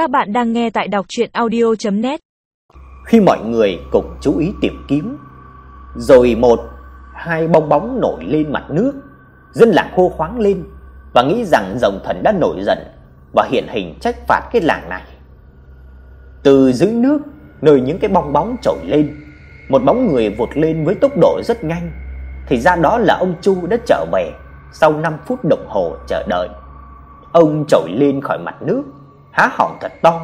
Các bạn đang nghe tại đọc audio net Khi mọi người cùng chú ý tìm kiếm, rồi một hai bong bóng nổi lên mặt nước, dân làng hô khoáng lên và nghĩ rằng rồng thần đã nổi giận và hiện hình trách phạt cái làng này. Từ dưới nước, nơi những cái bong bóng trồi lên, một bóng người vụt lên với tốc độ rất nhanh, thì ra đó là ông Chu đã trở về sau 5 phút đồng hồ chờ đợi. Ông trồi lên khỏi mặt nước, há họng thật to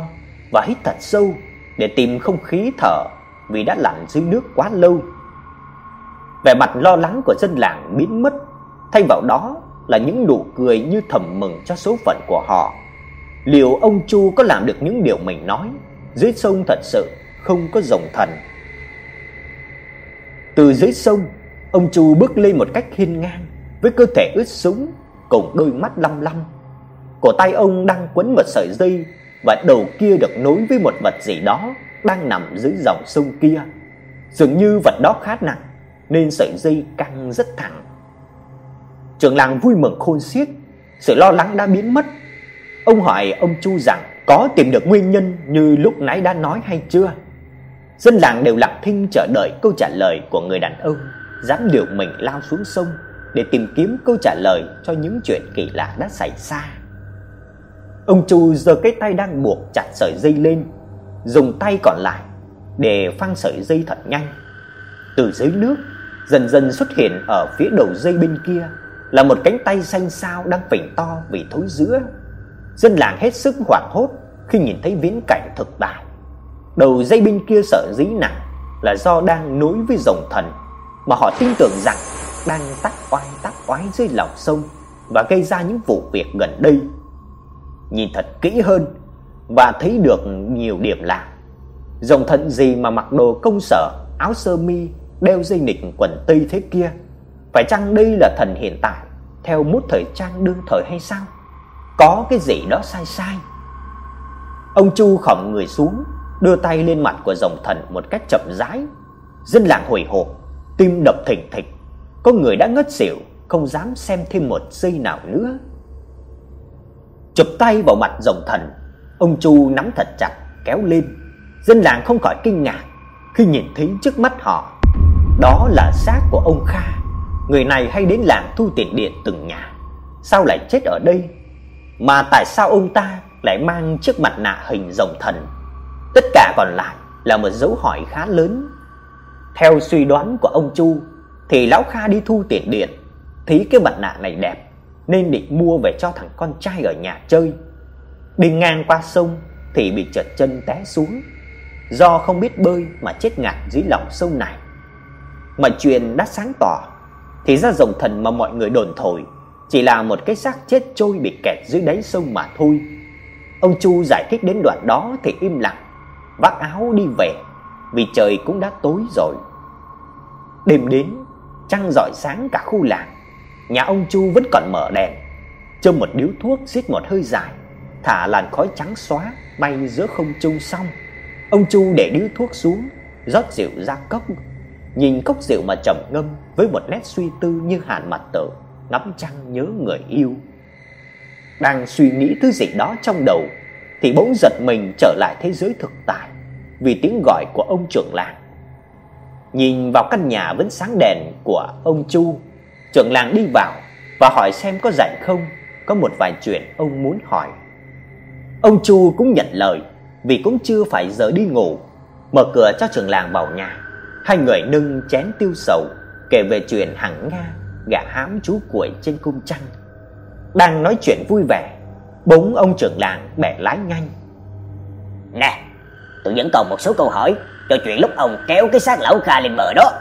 và hít thật sâu để tìm không khí thở vì đã lặn dưới nước quá lâu. Vẻ mặt lo lắng của dân làng biến mất, thay vào đó là những nụ cười như thầm mừng cho số phận của họ. Liệu ông Chu có làm được những điều mình nói? Dưới sông thật sự không có rồng thần. Từ dưới sông, ông Chu bước lên một cách hiên ngang, với cơ thể ướt sũng cùng đôi mắt lăm lăm. Cổ tay ông đang quấn một sợi dây và đầu kia được nối với một vật gì đó đang nằm dưới dòng sông kia. Dường như vật đó khá nặng nên sợi dây căng rất thẳng. Trưởng làng vui mừng khôn xiết, sự lo lắng đã biến mất. Ông hỏi ông Chu rằng có tìm được nguyên nhân như lúc nãy đã nói hay chưa? Dân làng đều lặng thinh chờ đợi câu trả lời của người đàn ông, dám liều mình lao xuống sông để tìm kiếm câu trả lời cho những chuyện kỳ lạ đã xảy ra. Ông Chu giơ cái tay đang buộc chặt sợi dây lên, dùng tay còn lại để phăng sợi dây thật nhanh. Từ dưới nước, dần dần xuất hiện ở phía đầu dây bên kia là một cánh tay xanh xao đang phình to vì thối giữa. Dân làng hết sức hoảng hốt khi nhìn thấy viễn cảnh thực tại. Đầu dây bên kia sợ dí nặng là do đang nối với rồng thần mà họ tin tưởng rằng đang tắc oai tắc oái dưới lòng sông và gây ra những vụ việc gần đây. Nhìn thật kỹ hơn và thấy được nhiều điểm lạ. Rồng thần gì mà mặc đồ công sở, áo sơ mi, đeo dây nịt quần tây thế kia? Phải chăng đây là thần hiện tại theo mút thời trang đương thời hay sao? Có cái gì đó sai sai. Ông Chu khom người xuống, đưa tay lên mặt của rồng thần một cách chậm rãi. Dân làng hồi hộp, tim đập thình thịch. Có người đã ngất xỉu, không dám xem thêm một giây nào nữa. Chụp tay vào mặt rồng thần, ông Chu nắm thật chặt kéo lên. Dân làng không khỏi kinh ngạc khi nhìn thấy trước mắt họ, đó là xác của ông Kha. Người này hay đến làng thu tiền điện từng nhà, sao lại chết ở đây? Mà tại sao ông ta lại mang chiếc mặt nạ hình rồng thần? Tất cả còn lại là một dấu hỏi khá lớn. Theo suy đoán của ông Chu thì lão Kha đi thu tiền điện, thấy cái mặt nạ này đẹp nên định mua về cho thằng con trai ở nhà chơi. Đi ngang qua sông thì bị trượt chân té xuống, do không biết bơi mà chết ngạt dưới lòng sông này. Mà chuyện đã sáng tỏ, thì ra rồng thần mà mọi người đồn thổi chỉ là một cái xác chết trôi bị kẹt dưới đáy sông mà thôi. Ông Chu giải thích đến đoạn đó thì im lặng, vác áo đi về, vì trời cũng đã tối rồi. Đêm đến, trăng rọi sáng cả khu làng. Nhà ông Chu vẫn còn mở đèn, châm một điếu thuốc rít một hơi dài, thả làn khói trắng xóa bay giữa không trung xong. Ông Chu để điếu thuốc xuống, rót rượu ra cốc, nhìn cốc rượu mà trầm ngâm với một nét suy tư như hàn mặt tử, ngắm trăng nhớ người yêu. Đang suy nghĩ thứ gì đó trong đầu thì bỗng giật mình trở lại thế giới thực tại vì tiếng gọi của ông trưởng làng. Nhìn vào căn nhà vẫn sáng đèn của ông Chu, trưởng làng đi vào và hỏi xem có rảnh không, có một vài chuyện ông muốn hỏi. Ông Chu cũng nhận lời vì cũng chưa phải giờ đi ngủ, mở cửa cho trưởng làng vào nhà. Hai người nâng chén tiêu sầu kể về chuyện hằng Nga gã hám chú cuội trên cung trăng. Đang nói chuyện vui vẻ, bỗng ông trưởng làng bẻ lái nhanh. Nè, tôi vẫn còn một số câu hỏi cho chuyện lúc ông kéo cái xác lão Kha lên bờ đó.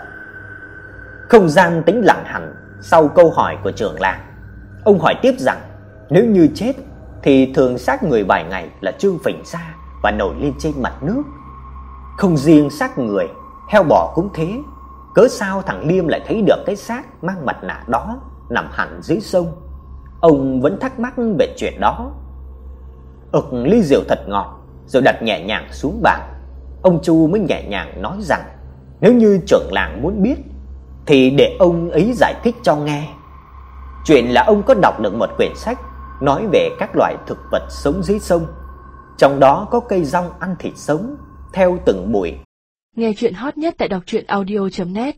Không gian tĩnh lặng hẳn sau câu hỏi của trưởng làng. Ông hỏi tiếp rằng nếu như chết thì thường xác người vài ngày là trương phình ra và nổi lên trên mặt nước. Không riêng xác người, heo bò cũng thế. Cớ sao thằng Liêm lại thấy được cái xác mang mặt nạ đó nằm hẳn dưới sông? Ông vẫn thắc mắc về chuyện đó. Ực ly rượu thật ngọt rồi đặt nhẹ nhàng xuống bàn. Ông Chu mới nhẹ nhàng nói rằng nếu như trưởng làng muốn biết thì để ông ấy giải thích cho nghe. Chuyện là ông có đọc được một quyển sách nói về các loại thực vật sống dưới sông. trong đó có cây rong ăn thịt sống, theo từng buổi. Nghe chuyện hot nhất tại đọc truyện audio net